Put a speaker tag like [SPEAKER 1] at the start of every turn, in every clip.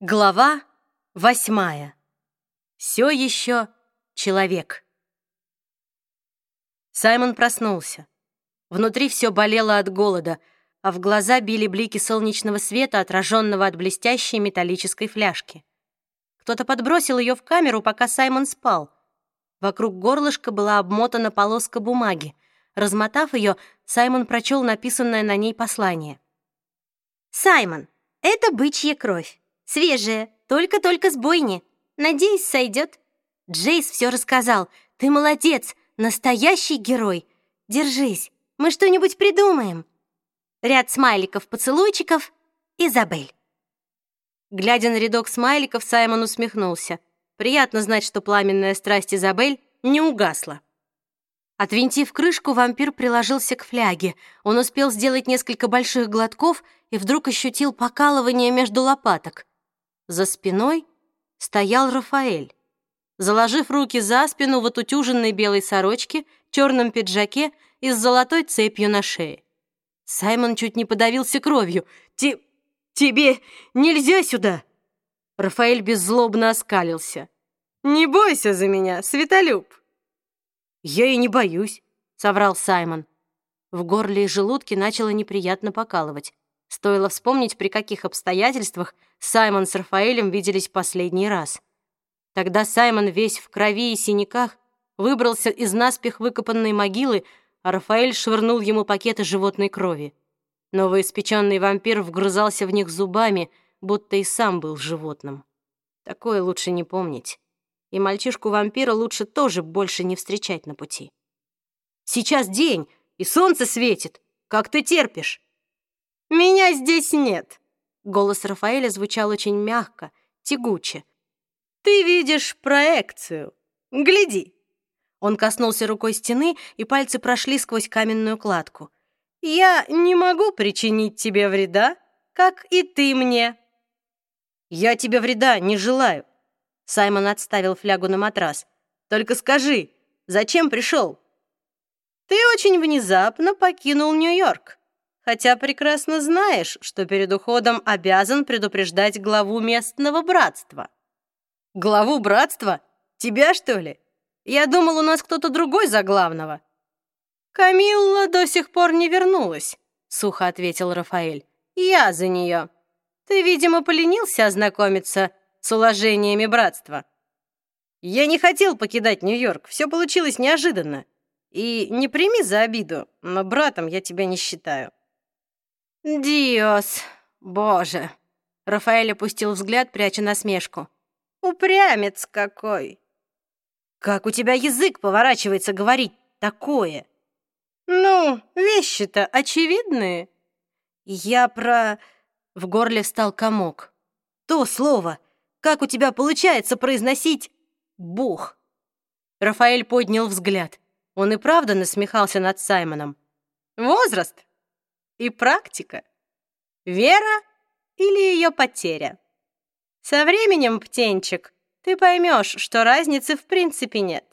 [SPEAKER 1] Глава восьмая. Все еще человек. Саймон проснулся. Внутри все болело от голода, а в глаза били блики солнечного света, отраженного от блестящей металлической фляжки. Кто-то подбросил ее в камеру, пока Саймон спал. Вокруг горлышка была обмотана полоска бумаги. Размотав ее, Саймон прочел написанное на ней послание.
[SPEAKER 2] «Саймон, это бычья кровь. Свежая, только-только с бойни. Надеюсь, сойдет. Джейс все рассказал. Ты молодец, настоящий герой. Держись, мы что-нибудь придумаем. Ряд смайликов-поцелуйчиков. Изабель.
[SPEAKER 1] Глядя на рядок смайликов, Саймон усмехнулся. Приятно знать, что пламенная страсть Изабель не угасла. Отвинтив крышку, вампир приложился к фляге. Он успел сделать несколько больших глотков и вдруг ощутил покалывание между лопаток. За спиной стоял Рафаэль. Заложив руки за спину в отутюженной белой сорочке, черном пиджаке и с золотой цепью на шее. Саймон чуть не подавился кровью. «Ти... тебе нельзя сюда!» Рафаэль беззлобно оскалился. «Не бойся за меня, Светолюб!» «Я и не боюсь», — соврал Саймон. В горле и желудке начало неприятно покалывать. Стоило вспомнить, при каких обстоятельствах Саймон с Рафаэлем виделись последний раз. Тогда Саймон весь в крови и синяках выбрался из наспех выкопанной могилы, а Рафаэль швырнул ему пакеты животной крови. Новоиспеченный вампир вгрызался в них зубами, будто и сам был животным. Такое лучше не помнить. И мальчишку-вампира лучше тоже больше не встречать на пути. «Сейчас день, и солнце светит. Как ты терпишь?» «Меня здесь нет!» Голос Рафаэля звучал очень мягко, тягуче. «Ты видишь проекцию. Гляди!» Он коснулся рукой стены, и пальцы прошли сквозь каменную кладку. «Я не могу причинить тебе вреда, как и ты мне». «Я тебе вреда не желаю». Саймон отставил флягу на матрас. «Только скажи, зачем пришел?» «Ты очень внезапно покинул Нью-Йорк хотя прекрасно знаешь, что перед уходом обязан предупреждать главу местного братства». «Главу братства? Тебя, что ли? Я думал, у нас кто-то другой за главного». «Камилла до сих пор не вернулась», — сухо ответил Рафаэль. «Я за нее. Ты, видимо, поленился ознакомиться с уложениями братства». «Я не хотел покидать Нью-Йорк, все получилось неожиданно. И не прими за обиду, но братом я тебя не считаю». «Диос, боже!» Рафаэль опустил взгляд, пряча насмешку. «Упрямец какой!» «Как у тебя язык поворачивается говорить такое?» «Ну, вещи-то очевидные». «Я про...» В горле встал комок. «То слово! Как у тебя получается произносить «бог»?» Рафаэль поднял взгляд. Он и правда насмехался над Саймоном. «Возраст? И практика. Вера или ее потеря. Со временем, птенчик, ты поймешь, что разницы в принципе нет.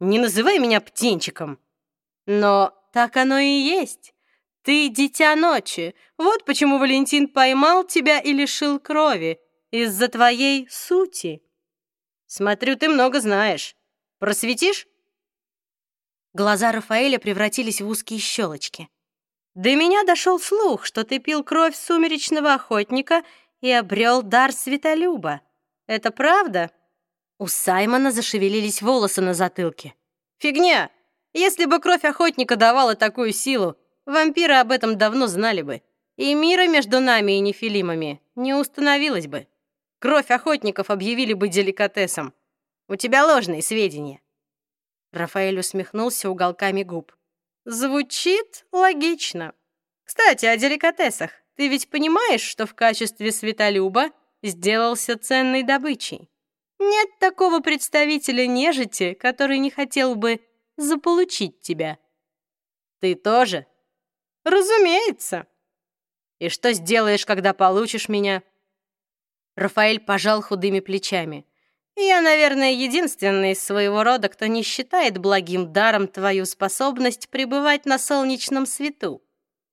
[SPEAKER 1] Не называй меня птенчиком. Но так оно и есть. Ты дитя ночи. Вот почему Валентин поймал тебя и лишил крови. Из-за твоей сути. Смотрю, ты много знаешь. Просветишь? Глаза Рафаэля превратились в узкие щелочки. До меня дошел слух, что ты пил кровь сумеречного охотника и обрел дар светолюба. Это правда?» У Саймона зашевелились волосы на затылке. «Фигня! Если бы кровь охотника давала такую силу, вампиры об этом давно знали бы, и мира между нами и нефилимами не установилось бы. Кровь охотников объявили бы деликатесом. У тебя ложные сведения». Рафаэль усмехнулся уголками губ. Звучит логично. Кстати, о деликатесах. Ты ведь понимаешь, что в качестве светолюба сделался ценной добычей? Нет такого представителя нежити, который не хотел бы заполучить тебя. Ты тоже? Разумеется. И что сделаешь, когда получишь меня? Рафаэль пожал худыми плечами. Я, наверное, единственный из своего рода, кто не считает благим даром твою способность пребывать на солнечном свету.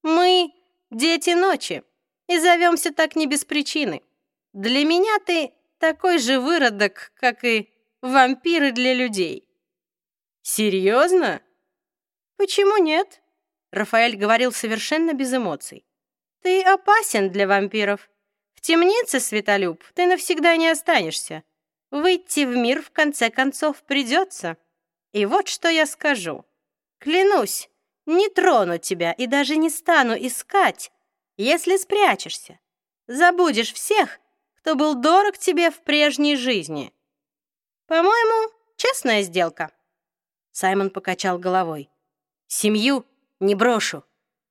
[SPEAKER 1] Мы — дети ночи, и зовемся так не без причины. Для меня ты такой же выродок, как и вампиры для людей». «Серьезно?» «Почему нет?» Рафаэль говорил совершенно без эмоций. «Ты опасен для вампиров. В темнице, Светолюб, ты навсегда не останешься. Выйти в мир, в конце концов, придется. И вот что я скажу. Клянусь, не трону тебя и даже не стану искать, если спрячешься. Забудешь всех, кто был дорог тебе в прежней жизни. По-моему, честная сделка». Саймон покачал головой. «Семью не брошу.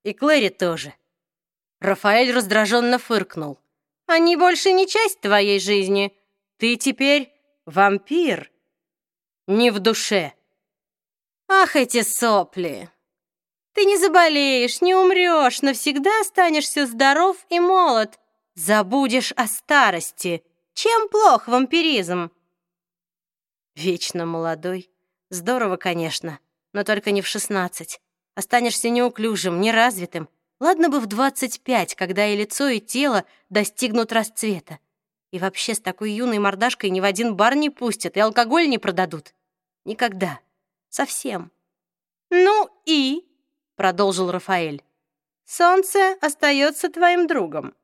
[SPEAKER 1] И Клэри тоже». Рафаэль раздраженно фыркнул. «Они больше не часть твоей жизни. Ты теперь вампир. Не в душе». «Ах, эти сопли! Ты не заболеешь, не умрешь, навсегда останешься здоров и молод. Забудешь о старости. Чем плох вампиризм?» «Вечно молодой. Здорово, конечно, но только не в шестнадцать. Останешься неуклюжим, неразвитым. Ладно бы в 25, когда и лицо, и тело достигнут расцвета. И вообще с такой юной мордашкой ни в один бар не пустят и алкоголь не продадут. Никогда. Совсем. «Ну и?» — продолжил Рафаэль. «Солнце остается твоим другом».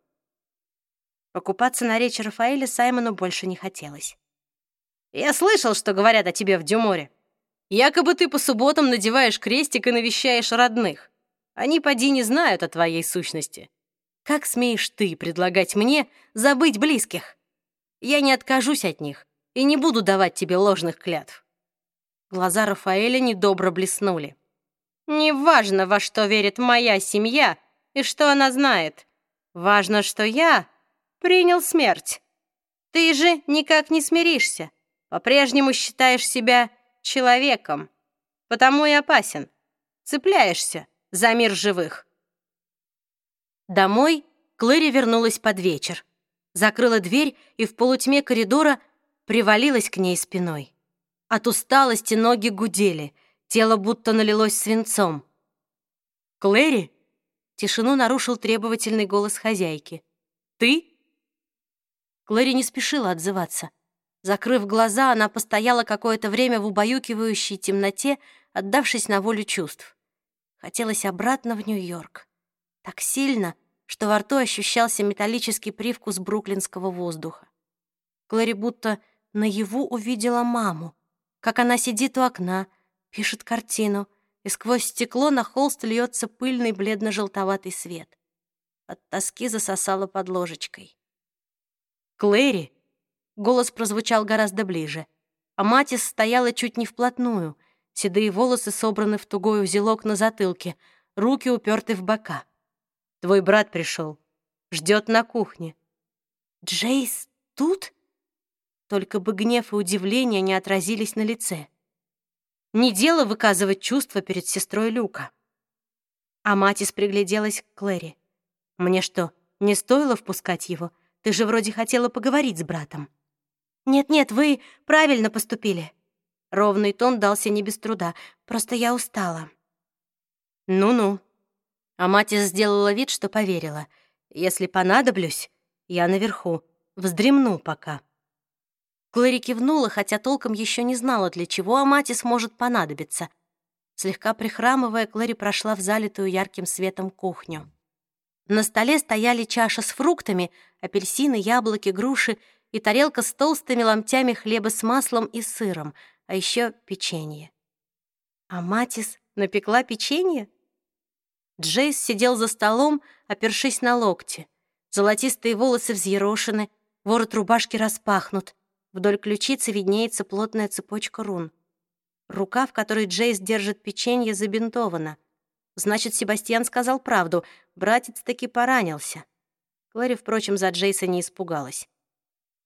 [SPEAKER 1] Покупаться на речи Рафаэля Саймону больше не хотелось. «Я слышал, что говорят о тебе в Дюморе. Якобы ты по субботам надеваешь крестик и навещаешь родных. Они поди не знают о твоей сущности. Как смеешь ты предлагать мне забыть близких? Я не откажусь от них и не буду давать тебе ложных клятв». Глаза Рафаэля недобро блеснули. «Неважно, во что верит моя семья и что она знает. Важно, что я принял смерть. Ты же никак не смиришься. По-прежнему считаешь себя человеком, потому и опасен. Цепляешься за мир живых. Домой Клэри вернулась под вечер. Закрыла дверь и в полутьме коридора привалилась к ней спиной. От усталости ноги гудели, тело будто налилось свинцом. «Клэри?» — тишину нарушил требовательный голос хозяйки. «Ты?» Клэри не спешила отзываться. Закрыв глаза, она постояла какое-то время в убаюкивающей темноте, отдавшись на волю чувств. Хотелось обратно в Нью-Йорк. Так сильно, что во рту ощущался металлический привкус бруклинского воздуха. Клэри будто наяву увидела маму, как она сидит у окна, пишет картину, и сквозь стекло на холст льется пыльный бледно-желтоватый свет. От тоски засосала под ложечкой. «Клэри!» Голос прозвучал гораздо ближе. А Матис стояла чуть не вплотную. Седые волосы собраны в тугой узелок на затылке, руки уперты в бока. «Твой брат пришел. Ждет на кухне». «Джейс тут?» Только бы гнев и удивление не отразились на лице. Не дело выказывать чувства перед сестрой Люка. А Матис пригляделась к Клэри. «Мне что, не стоило впускать его? Ты же вроде хотела поговорить с братом». «Нет-нет, вы правильно поступили». Ровный тон дался не без труда, просто я устала. «Ну-ну». А мать сделала вид, что поверила. «Если понадоблюсь, я наверху, вздремну пока». Клэри кивнула, хотя толком еще не знала, для чего Аматис может понадобиться. Слегка прихрамывая, Клэри прошла в залитую ярким светом кухню. На столе стояли чаша с фруктами, апельсины, яблоки, груши и тарелка с толстыми ломтями хлеба с маслом и сыром, а еще печенье. А Матис напекла печенье? Джейс сидел за столом, опершись на локти. Золотистые волосы взъерошены, ворот рубашки распахнут. Вдоль ключицы виднеется плотная цепочка рун. Рука, в которой Джейс держит печенье, забинтована. Значит, Себастьян сказал правду. Братец таки поранился. Клэри, впрочем, за Джейса не испугалась.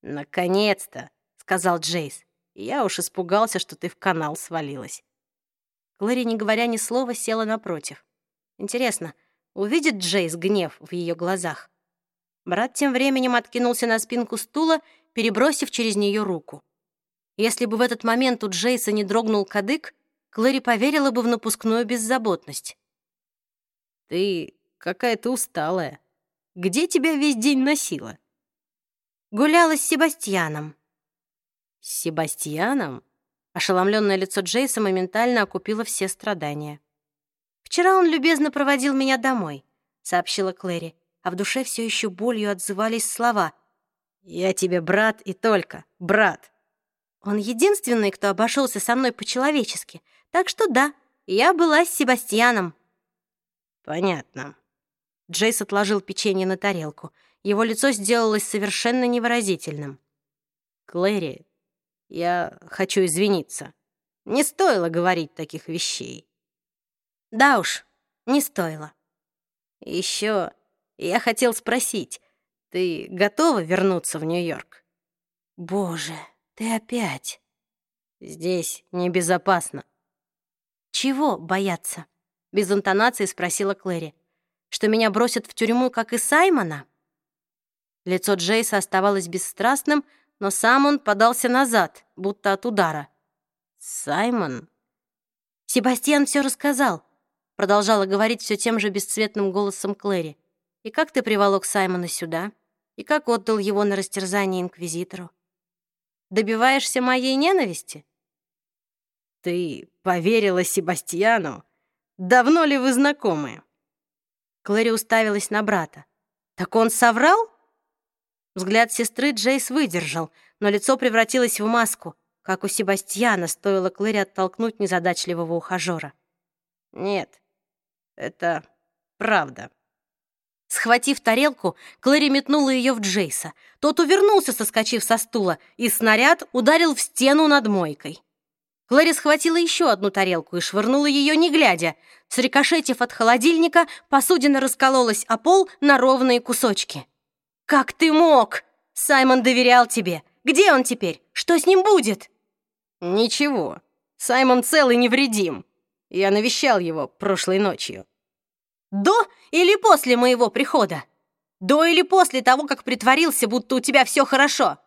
[SPEAKER 1] «Наконец-то!» — сказал Джейс. «Я уж испугался, что ты в канал свалилась». Клэри, не говоря ни слова, села напротив. Интересно, увидит Джейс гнев в ее глазах? Брат тем временем откинулся на спинку стула, перебросив через нее руку. Если бы в этот момент у Джейса не дрогнул кадык, Клэри поверила бы в напускную беззаботность. «Ты какая-то усталая. Где тебя весь день носила?» Гуляла с Себастьяном».
[SPEAKER 2] «С Себастьяном?» Ошеломленное лицо Джейса моментально окупило все страдания.
[SPEAKER 1] «Вчера он любезно проводил меня домой», — сообщила Клэри, а в душе все еще болью отзывались слова.
[SPEAKER 2] «Я тебе брат и только, брат».
[SPEAKER 1] Он единственный, кто обошелся со мной по-человечески, так что да, я была с Себастьяном.
[SPEAKER 2] Понятно.
[SPEAKER 1] Джейс отложил печенье на тарелку. Его лицо сделалось совершенно невыразительным.
[SPEAKER 2] Клэри, я хочу извиниться. Не стоило говорить таких вещей.
[SPEAKER 1] Да уж, не стоило.
[SPEAKER 2] Еще я хотел спросить, ты готова вернуться в Нью-Йорк?
[SPEAKER 1] Боже, ты опять.
[SPEAKER 2] Здесь небезопасно.
[SPEAKER 1] Чего бояться? Без интонации спросила Клэри. Что меня бросят в тюрьму, как и Саймона? Лицо Джейса оставалось бесстрастным, но сам он подался назад, будто от удара.
[SPEAKER 2] «Саймон?»
[SPEAKER 1] «Себастьян все рассказал», — продолжала говорить все тем же бесцветным голосом Клэри. «И как ты приволок Саймона сюда? И как отдал его на растерзание инквизитору? Добиваешься моей ненависти?»
[SPEAKER 2] «Ты поверила Себастьяну? Давно ли вы знакомы?»
[SPEAKER 1] Клэри уставилась на брата. «Так он соврал?» Взгляд сестры Джейс выдержал, но лицо превратилось в маску, как у Себастьяна стоило Клэри оттолкнуть незадачливого ухажера.
[SPEAKER 2] «Нет, это правда».
[SPEAKER 1] Схватив тарелку, Клэри метнула ее в Джейса. Тот увернулся, соскочив со стула, и снаряд ударил в стену над мойкой. Клэри схватила еще одну тарелку и швырнула ее, не глядя. Срикошетив от холодильника, посудина раскололась о пол на ровные кусочки. «Как ты мог? Саймон доверял тебе. Где он теперь? Что с ним будет?»
[SPEAKER 2] «Ничего. Саймон цел и невредим. Я навещал его прошлой ночью».
[SPEAKER 1] «До или после моего прихода? До или после того, как притворился, будто у тебя все хорошо?»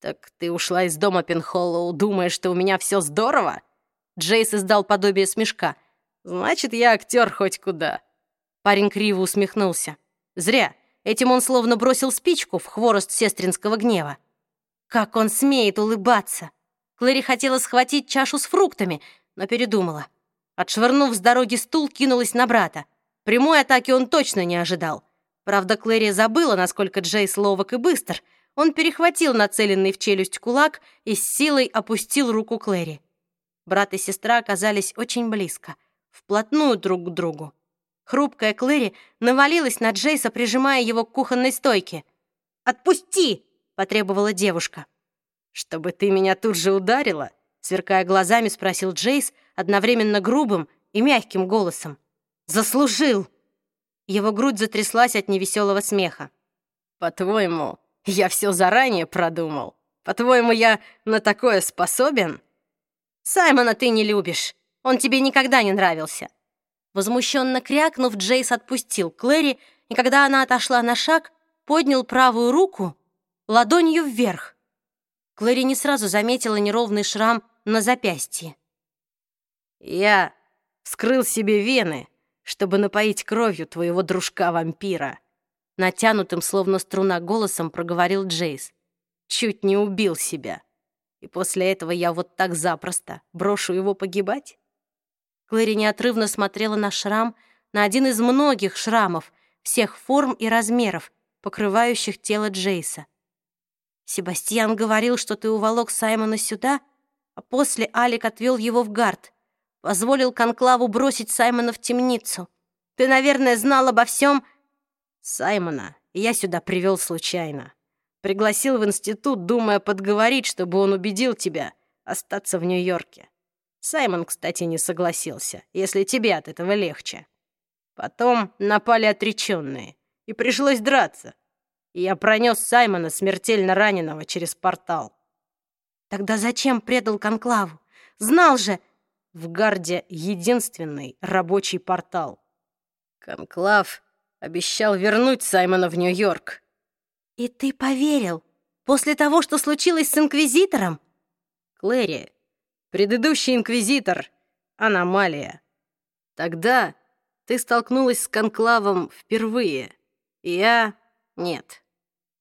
[SPEAKER 2] «Так ты ушла из дома Пенхоллоу, думая, что у меня все здорово?» Джейс издал подобие смешка. «Значит, я актер хоть куда».
[SPEAKER 1] Парень криво усмехнулся. «Зря. Этим он словно бросил спичку в хворост сестринского гнева. Как он смеет улыбаться! Клэри хотела схватить чашу с фруктами, но передумала. Отшвырнув с дороги стул, кинулась на брата. Прямой атаки он точно не ожидал. Правда, Клэри забыла, насколько Джейс ловок и быстр. Он перехватил нацеленный в челюсть кулак и с силой опустил руку Клэри. Брат и сестра оказались очень близко, вплотную друг к другу. Хрупкая Клэри навалилась на Джейса, прижимая его к кухонной стойке. «Отпусти!» — потребовала девушка.
[SPEAKER 2] «Чтобы ты меня тут же ударила?» — сверкая глазами, спросил Джейс одновременно грубым и мягким голосом.
[SPEAKER 1] «Заслужил!» Его грудь затряслась от невеселого смеха.
[SPEAKER 2] «По-твоему, я все заранее продумал? По-твоему, я на такое способен?»
[SPEAKER 1] «Саймона ты не любишь. Он тебе никогда не нравился. Возмущенно крякнув, Джейс отпустил Клэри, и когда она отошла на шаг, поднял правую руку ладонью вверх. Клэри не сразу заметила неровный шрам на запястье.
[SPEAKER 2] «Я вскрыл себе вены, чтобы напоить кровью твоего дружка-вампира», натянутым, словно струна, голосом проговорил Джейс. «Чуть не убил себя. И после этого я вот так запросто брошу его погибать?»
[SPEAKER 1] Клэри неотрывно смотрела на шрам, на один из многих шрамов, всех форм и размеров, покрывающих тело Джейса. «Себастьян говорил, что ты уволок Саймона сюда, а после Алик отвел его в гард, позволил Конклаву бросить Саймона в темницу. Ты, наверное, знал обо всем...»
[SPEAKER 2] «Саймона я сюда привел случайно. Пригласил в институт, думая подговорить, чтобы он убедил тебя остаться в Нью-Йорке. Саймон, кстати, не согласился, если тебе от этого легче. Потом напали отреченные, и пришлось драться. И я пронес Саймона, смертельно раненого, через портал.
[SPEAKER 1] Тогда зачем предал Конклаву? Знал же...
[SPEAKER 2] В гарде единственный рабочий портал. Конклав обещал вернуть Саймона в Нью-Йорк.
[SPEAKER 1] И ты поверил? После того, что случилось с Инквизитором?
[SPEAKER 2] Клэри, Предыдущий инквизитор — аномалия. Тогда ты столкнулась с конклавом впервые. Я — нет.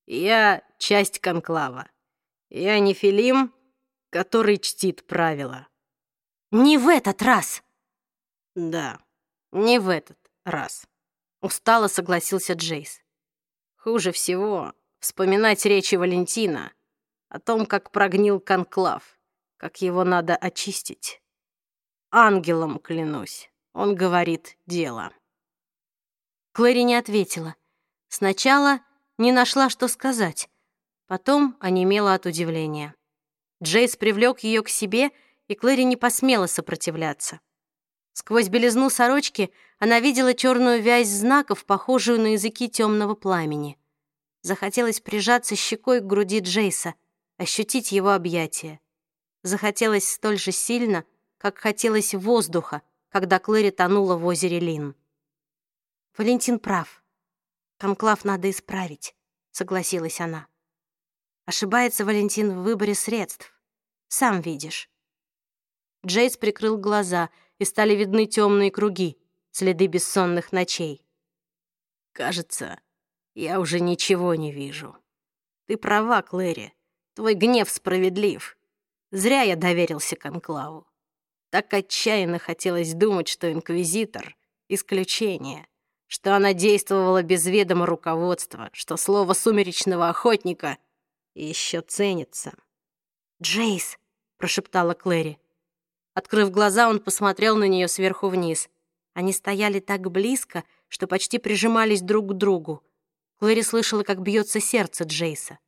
[SPEAKER 2] Я часть конклава. Я не Филим, который чтит правила.
[SPEAKER 1] Не в этот раз.
[SPEAKER 2] Да, не в этот раз. Устало согласился Джейс. Хуже всего вспоминать речи Валентина о том, как прогнил конклав, как его надо очистить. Ангелом клянусь, он говорит дело.
[SPEAKER 1] Клэри не ответила. Сначала не нашла, что сказать. Потом онемела от удивления. Джейс привлек ее к себе, и Клэри не посмела сопротивляться. Сквозь белизну сорочки она видела черную вязь знаков, похожую на языки темного пламени. Захотелось прижаться щекой к груди Джейса, ощутить его объятия. Захотелось столь же сильно, как хотелось воздуха, когда Клэри тонула в озере Лин. Валентин прав. Конклав надо исправить, согласилась она. Ошибается Валентин в выборе средств. Сам видишь. Джейс прикрыл глаза, и стали видны темные круги, следы бессонных ночей.
[SPEAKER 2] «Кажется, я уже ничего не вижу. Ты права, Клэри. Твой гнев справедлив. Зря я доверился Конклаву. Так отчаянно хотелось думать, что Инквизитор — исключение, что она действовала без ведома руководства, что слово сумеречного охотника еще ценится.
[SPEAKER 1] «Джейс», — прошептала Клэри. Открыв глаза, он посмотрел на нее сверху вниз. Они стояли так близко, что почти прижимались друг к другу. Клэри слышала, как бьется сердце Джейса.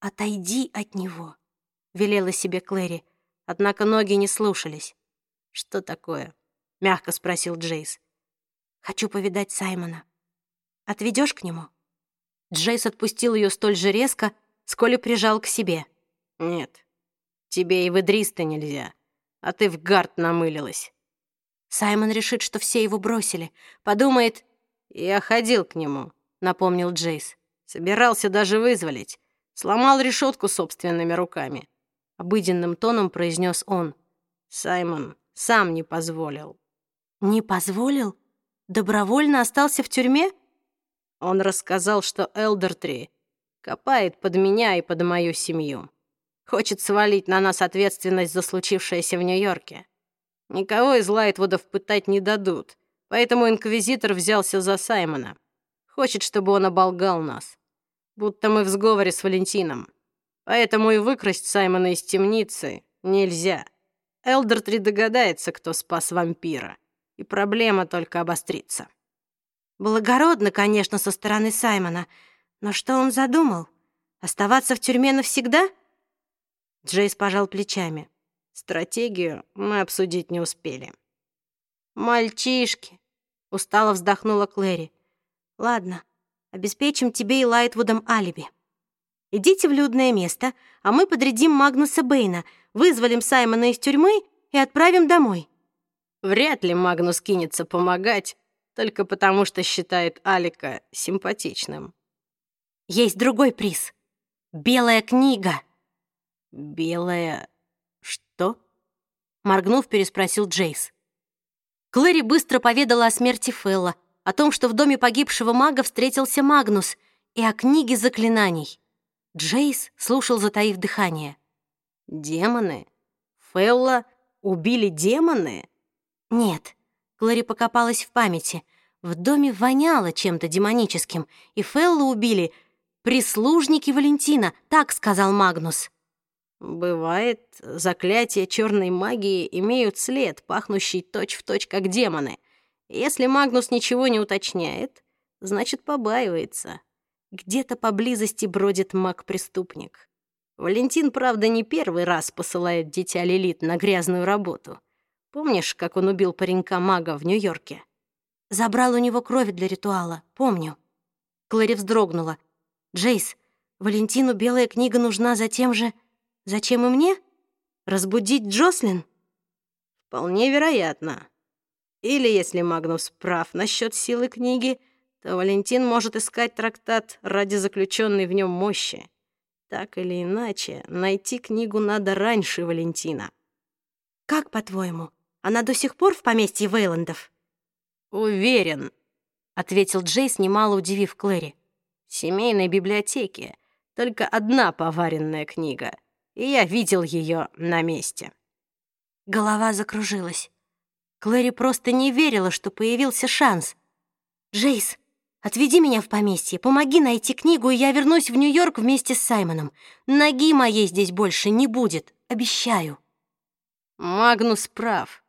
[SPEAKER 1] «Отойди от него», — велела себе Клэри, однако ноги не слушались.
[SPEAKER 2] «Что такое?» — мягко спросил Джейс.
[SPEAKER 1] «Хочу повидать Саймона. Отведешь к нему?»
[SPEAKER 2] Джейс отпустил ее столь же резко, сколь и прижал к себе. «Нет, тебе и в Идриста нельзя, а ты в гард намылилась».
[SPEAKER 1] Саймон решит, что все его бросили. Подумает...
[SPEAKER 2] «Я ходил к нему», — напомнил Джейс. «Собирался даже вызволить. Сломал решетку собственными руками». Обыденным тоном произнес он. Саймон сам не позволил.
[SPEAKER 1] «Не позволил? Добровольно остался в тюрьме?»
[SPEAKER 2] Он рассказал, что Элдертри копает под меня и под мою семью. Хочет свалить на нас ответственность за случившееся в Нью-Йорке. Никого из Лайтвудов пытать не дадут, поэтому Инквизитор взялся за Саймона. Хочет, чтобы он оболгал нас. Будто мы в сговоре с Валентином. Поэтому и выкрасть Саймона из темницы нельзя. Элдертри догадается, кто спас вампира, и проблема только обострится.
[SPEAKER 1] Благородно, конечно, со стороны Саймона, но что он задумал? Оставаться в тюрьме навсегда? Джейс пожал плечами.
[SPEAKER 2] Стратегию мы обсудить не успели. «Мальчишки!» — устало вздохнула Клэри.
[SPEAKER 1] «Ладно, обеспечим тебе и Лайтвудом алиби. Идите в людное место, а мы подрядим Магнуса Бэйна, вызволим Саймона из тюрьмы и отправим домой».
[SPEAKER 2] Вряд ли Магнус кинется помогать, только потому что считает Алика симпатичным.
[SPEAKER 1] Есть другой приз. Белая книга.
[SPEAKER 2] Белая «Что?»
[SPEAKER 1] Моргнув, переспросил Джейс. Клэри быстро поведала о смерти Фелла, о том, что в доме погибшего мага встретился Магнус, и о книге заклинаний. Джейс слушал, затаив дыхание.
[SPEAKER 2] «Демоны? Фелла убили демоны?»
[SPEAKER 1] «Нет». Клэри покопалась в памяти. В доме воняло чем-то демоническим, и Фелла убили прислужники Валентина, так сказал Магнус.
[SPEAKER 2] Бывает, заклятия черной магии имеют след, пахнущий точь-в-точь, точь, как демоны. Если Магнус ничего не уточняет, значит, побаивается. Где-то поблизости бродит маг-преступник. Валентин, правда, не первый раз посылает дитя Лилит на грязную работу. Помнишь, как он убил паренька-мага в Нью-Йорке?
[SPEAKER 1] Забрал у него кровь для ритуала, помню. Клэри вздрогнула. «Джейс, Валентину белая книга нужна за тем же...» Зачем и мне? Разбудить Джослин?
[SPEAKER 2] Вполне вероятно. Или, если Магнус прав насчет силы книги, то Валентин может искать трактат ради заключенной в нем мощи. Так или иначе, найти книгу надо раньше Валентина.
[SPEAKER 1] Как, по-твоему, она до сих пор в поместье Вейландов?
[SPEAKER 2] Уверен, ответил Джейс, немало удивив Клэри. В семейной библиотеке только одна поваренная книга, и я видел ее на месте.
[SPEAKER 1] Голова закружилась. Клэри просто не верила, что появился шанс. «Джейс, отведи меня в поместье, помоги найти книгу, и я вернусь в Нью-Йорк вместе с Саймоном. Ноги моей здесь больше не будет, обещаю».
[SPEAKER 2] Магнус прав.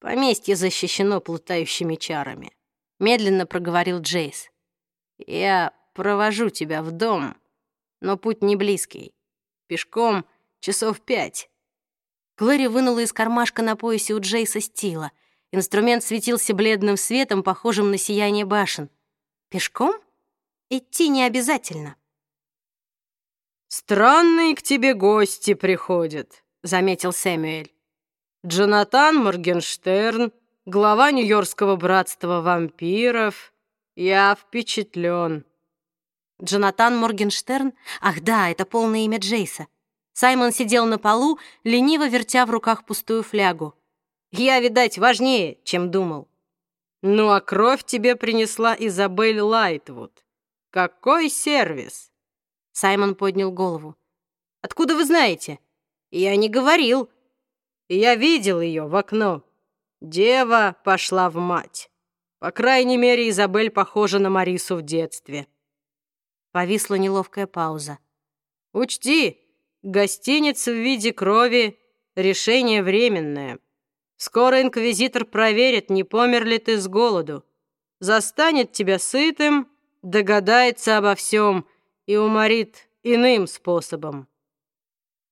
[SPEAKER 2] Поместье защищено плутающими чарами. Медленно проговорил Джейс. Я провожу тебя в дом, но путь не близкий. Пешком часов пять.
[SPEAKER 1] Глэри вынула из кармашка на поясе у Джейса стила. Инструмент светился бледным светом, похожим на сияние башен. Пешком? Идти не обязательно.
[SPEAKER 2] «Странные к тебе гости приходят», — заметил Сэмюэль. «Джонатан Моргенштерн, глава Нью-Йоркского братства вампиров. Я впечатлен.
[SPEAKER 1] Джонатан Моргенштерн? Ах да, это полное имя Джейса. Саймон сидел на полу, лениво вертя в руках пустую флягу.
[SPEAKER 2] «Я, видать, важнее, чем думал». «Ну, а кровь тебе принесла Изабель Лайтвуд. Какой сервис!»
[SPEAKER 1] Саймон поднял голову.
[SPEAKER 2] «Откуда вы знаете?» «Я не говорил. Я видел ее в окно. Дева пошла в мать. По крайней мере, Изабель похожа на Марису в детстве».
[SPEAKER 1] Повисла неловкая пауза.
[SPEAKER 2] «Учти, гостиница в виде крови — решение временное. Скоро инквизитор проверит, не помер ли ты с голоду. Застанет тебя сытым, догадается обо всем и уморит иным способом».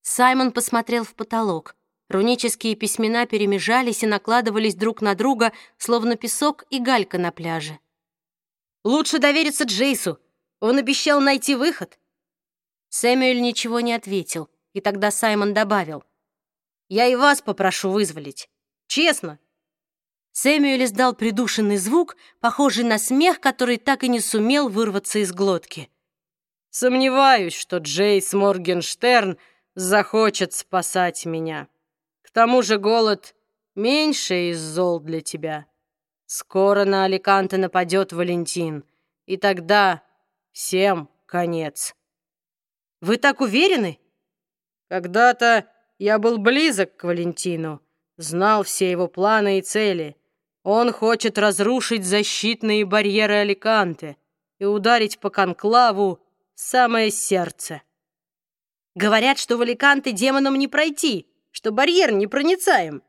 [SPEAKER 1] Саймон посмотрел в потолок. Рунические письмена перемежались и накладывались друг на друга, словно песок и галька на пляже.
[SPEAKER 2] «Лучше довериться Джейсу», он обещал найти выход».
[SPEAKER 1] Сэмюэль ничего не ответил, и тогда Саймон добавил.
[SPEAKER 2] «Я и вас попрошу вызволить. Честно».
[SPEAKER 1] Сэмюэль издал придушенный звук, похожий на смех, который так и не сумел вырваться из глотки.
[SPEAKER 2] «Сомневаюсь, что Джейс Моргенштерн захочет спасать меня. К тому же голод — меньше из зол для тебя. Скоро на Аликанте нападет Валентин, и тогда Всем конец.
[SPEAKER 1] Вы так уверены?
[SPEAKER 2] Когда-то я был близок к Валентину, знал все его планы и цели. Он хочет разрушить защитные барьеры Аликанте и ударить по конклаву в самое сердце.
[SPEAKER 1] Говорят, что в Аликанте демонам не пройти, что барьер непроницаем.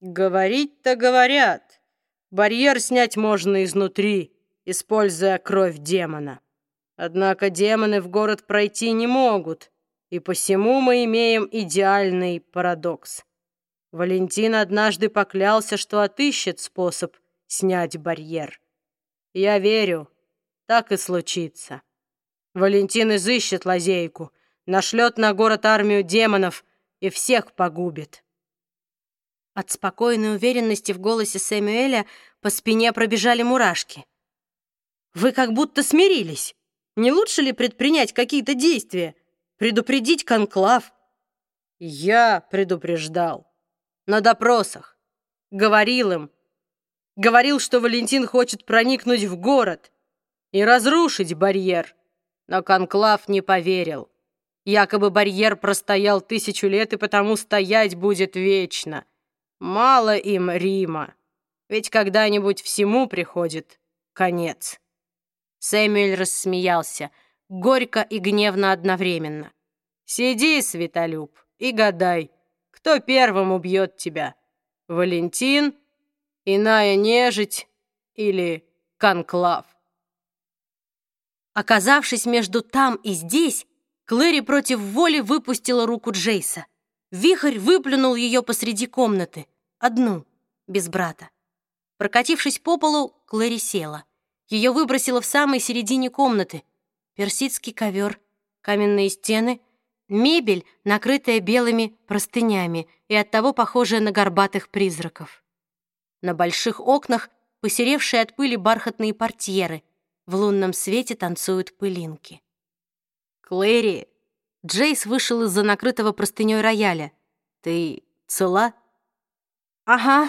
[SPEAKER 2] Говорить-то говорят. Барьер снять можно изнутри, используя кровь демона. Однако демоны в город пройти не могут, и посему мы имеем идеальный парадокс. Валентин однажды поклялся, что отыщет способ снять барьер. Я верю, так и случится. Валентин изыщет лазейку, нашлет на город армию демонов и всех погубит.
[SPEAKER 1] От спокойной уверенности в голосе Сэмюэля по спине пробежали мурашки. «Вы как будто смирились!» Не лучше ли предпринять какие-то действия? Предупредить конклав?
[SPEAKER 2] Я предупреждал. На допросах. Говорил им. Говорил, что Валентин хочет проникнуть в город и разрушить барьер. Но конклав не поверил. Якобы барьер простоял тысячу лет и потому стоять будет вечно. Мало им Рима. Ведь когда-нибудь всему приходит конец.
[SPEAKER 1] Сэмюэль рассмеялся, горько и гневно одновременно.
[SPEAKER 2] «Сиди, Светолюб, и гадай, кто первым убьет тебя? Валентин, иная нежить или конклав?»
[SPEAKER 1] Оказавшись между там и здесь, Клэри против воли выпустила руку Джейса. Вихрь выплюнул ее посреди комнаты, одну, без брата. Прокатившись по полу, Клэри села. Ее выбросило в самой середине комнаты. Персидский ковер, каменные стены, мебель, накрытая белыми простынями и оттого похожая на горбатых призраков. На больших окнах посеревшие от пыли бархатные портьеры. В лунном свете танцуют пылинки.
[SPEAKER 2] «Клэри!»
[SPEAKER 1] Джейс вышел из-за накрытого простыней рояля.
[SPEAKER 2] «Ты цела?»
[SPEAKER 1] «Ага»,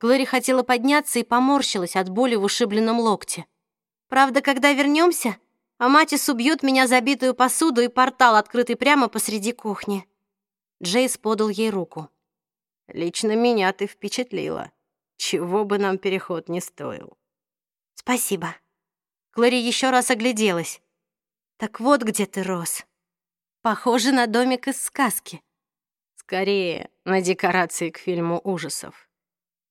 [SPEAKER 1] Глори хотела подняться и поморщилась от боли в ушибленном локте. «Правда, когда вернемся, а Матис убьет меня забитую посуду и портал, открытый прямо посреди кухни. Джейс подал ей руку.
[SPEAKER 2] Лично меня ты впечатлила. Чего бы нам переход не стоил.
[SPEAKER 1] Спасибо. Клэри еще раз огляделась. Так вот где ты рос. Похоже на домик из сказки.
[SPEAKER 2] Скорее, на декорации к фильму ужасов.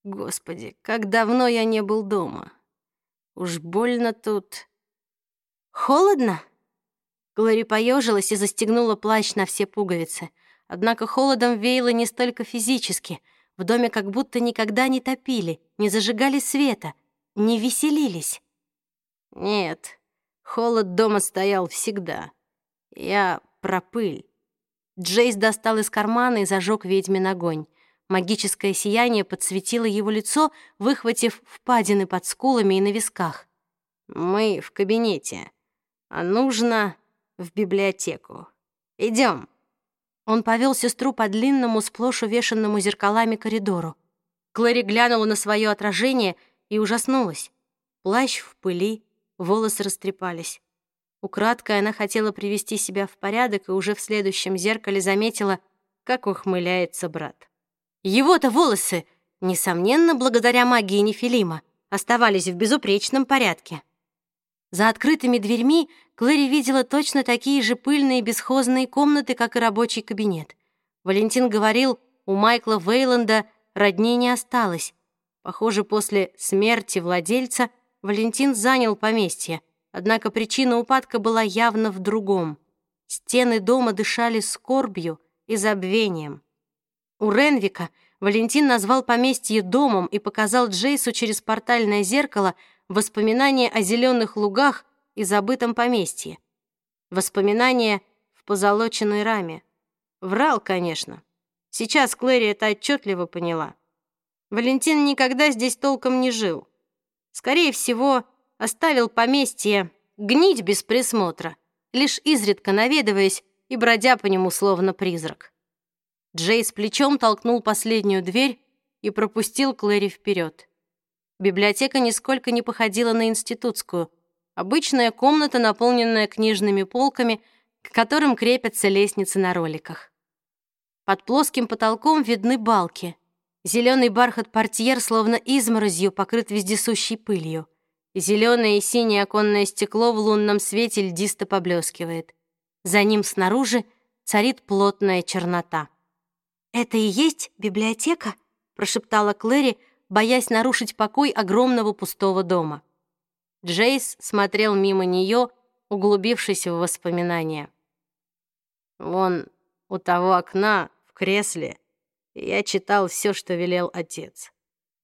[SPEAKER 2] Господи, как давно я не был дома. Уж больно тут...
[SPEAKER 1] Холодно? Глори поежилась и застегнула плащ на все пуговицы. Однако холодом веяло не столько физически. В доме как будто никогда не топили, не зажигали света, не веселились.
[SPEAKER 2] Нет, холод дома стоял всегда. Я про пыль.
[SPEAKER 1] Джейс достал из кармана и зажег ведьмин огонь. Магическое сияние подсветило его лицо, выхватив впадины под скулами и на висках.
[SPEAKER 2] «Мы в кабинете, а нужно в библиотеку. Идем.
[SPEAKER 1] Он повел сестру по длинному, сплошь увешанному зеркалами коридору. Клэри глянула на свое отражение и ужаснулась. Плащ в пыли, волосы растрепались. Украдкой она хотела привести себя в порядок и уже в следующем зеркале заметила, как ухмыляется брат. Его-то волосы, несомненно, благодаря магии Нефилима, оставались в безупречном порядке. За открытыми дверьми Клэри видела точно такие же пыльные бесхозные комнаты, как и рабочий кабинет. Валентин говорил, у Майкла Вейланда родней не осталось. Похоже, после смерти владельца Валентин занял поместье, однако причина упадка была явно в другом. Стены дома дышали скорбью и забвением. У Ренвика Валентин назвал поместье домом и показал Джейсу через портальное зеркало воспоминания о зеленых лугах и забытом поместье. Воспоминания в позолоченной раме. Врал, конечно. Сейчас Клэри это отчетливо поняла. Валентин никогда здесь толком не жил. Скорее всего, оставил поместье гнить без присмотра, лишь изредка наведываясь и бродя по нему словно призрак. Джейс плечом толкнул последнюю дверь и пропустил Клэри вперед. Библиотека нисколько не походила на институтскую. Обычная комната, наполненная книжными полками, к которым крепятся лестницы на роликах. Под плоским потолком видны балки. Зеленый бархат портьер словно изморозью покрыт вездесущей пылью. Зеленое и синее оконное стекло в лунном свете льдисто поблескивает. За ним снаружи царит плотная чернота. «Это и есть библиотека?» — прошептала Клэри, боясь нарушить покой огромного пустого дома. Джейс смотрел мимо нее, углубившись в воспоминания.
[SPEAKER 2] «Вон у того окна, в кресле, я читал все, что велел отец.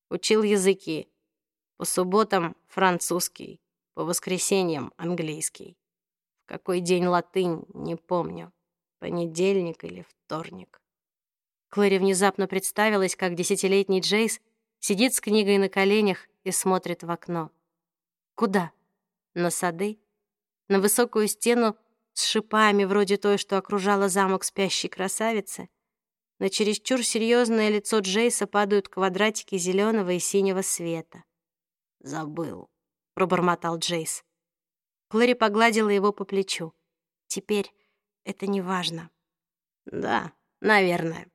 [SPEAKER 2] Учил языки. По субботам — французский, по воскресеньям — английский. В какой день латынь, не помню. Понедельник или вторник.
[SPEAKER 1] Клэри внезапно представилась, как десятилетний Джейс сидит с книгой на коленях и смотрит в окно. Куда? На сады? На высокую стену с шипами, вроде той, что окружала замок спящей красавицы? На чересчур серьезное лицо Джейса падают квадратики зеленого и синего света.
[SPEAKER 2] «Забыл», —
[SPEAKER 1] пробормотал Джейс. Клэри погладила его по плечу. «Теперь это не важно».
[SPEAKER 2] «Да, наверное».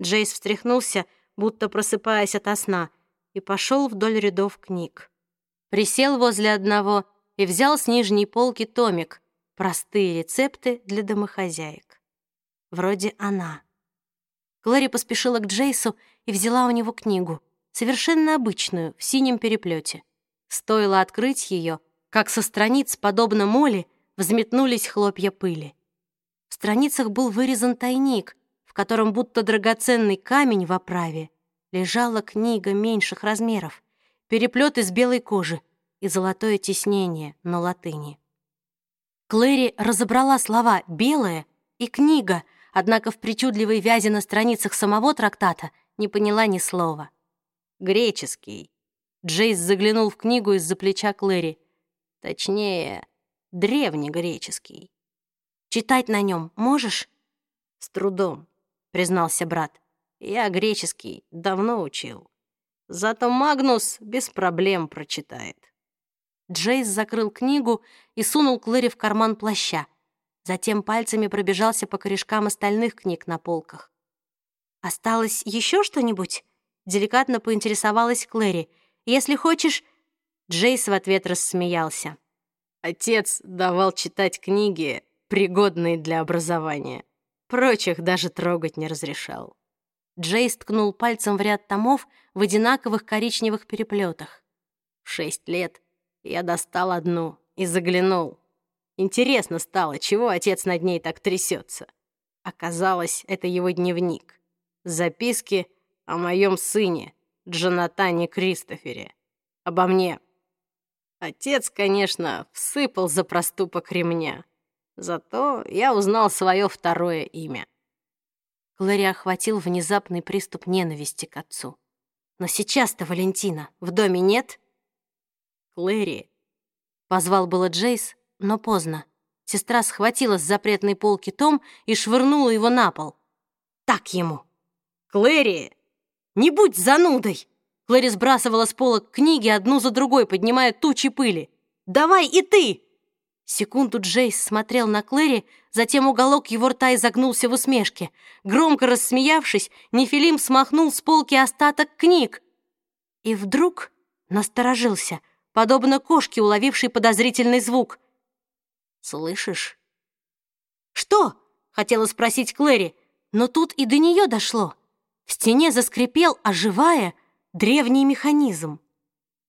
[SPEAKER 1] Джейс встряхнулся, будто просыпаясь ото сна, и пошел вдоль рядов книг. Присел возле одного и взял с нижней полки томик «Простые рецепты для домохозяек». Вроде она. Глори поспешила к Джейсу и взяла у него книгу, совершенно обычную, в синем переплете. Стоило открыть ее, как со страниц, подобно моли, взметнулись хлопья пыли. В страницах был вырезан тайник, котором будто драгоценный камень в оправе лежала книга меньших размеров, переплет из белой кожи и золотое тиснение на латыни. Клэри разобрала слова «белая» и «книга», однако в причудливой вязи на страницах самого трактата не поняла ни слова.
[SPEAKER 2] «Греческий».
[SPEAKER 1] Джейс заглянул в книгу из-за плеча Клэри.
[SPEAKER 2] Точнее, древнегреческий.
[SPEAKER 1] «Читать на нем можешь?»
[SPEAKER 2] «С трудом признался брат. «Я греческий давно учил. Зато Магнус без проблем прочитает».
[SPEAKER 1] Джейс закрыл книгу и сунул Клэри в карман плаща. Затем пальцами пробежался по корешкам остальных книг на полках. «Осталось еще что-нибудь?» Деликатно поинтересовалась Клэри. «Если хочешь...» Джейс в ответ рассмеялся.
[SPEAKER 2] Отец давал читать книги, пригодные для образования. Прочих даже трогать не разрешал.
[SPEAKER 1] Джейс ткнул пальцем в ряд томов в одинаковых коричневых переплетах.
[SPEAKER 2] В шесть лет я достал одну и заглянул. Интересно стало, чего отец над ней так трясется. Оказалось, это его дневник. Записки о моем сыне, Джонатане Кристофере. Обо мне. Отец, конечно, всыпал за проступок ремня. Зато я узнал свое второе имя.
[SPEAKER 1] Глори охватил внезапный приступ ненависти к отцу. «Но сейчас-то Валентина в доме нет?»
[SPEAKER 2] «Клэри!»
[SPEAKER 1] Позвал было Джейс, но поздно. Сестра схватила с запретной полки том и швырнула его на пол. «Так ему!» «Клэри! Не будь занудой!» Клэри сбрасывала с полок книги одну за другой, поднимая тучи пыли. «Давай и ты!» Секунду Джейс смотрел на Клэри, затем уголок его рта изогнулся в усмешке. Громко рассмеявшись, Нефилим смахнул с полки остаток книг. И вдруг насторожился, подобно кошке, уловившей подозрительный звук. «Слышишь?» «Что?» — хотела спросить Клэри, но тут и до нее дошло. В стене заскрипел, оживая, древний механизм.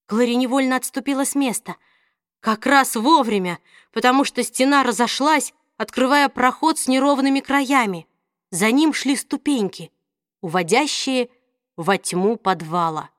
[SPEAKER 1] Клэри невольно отступила с места — как раз вовремя, потому что стена разошлась, открывая проход с неровными краями. За ним шли ступеньки, уводящие во тьму подвала.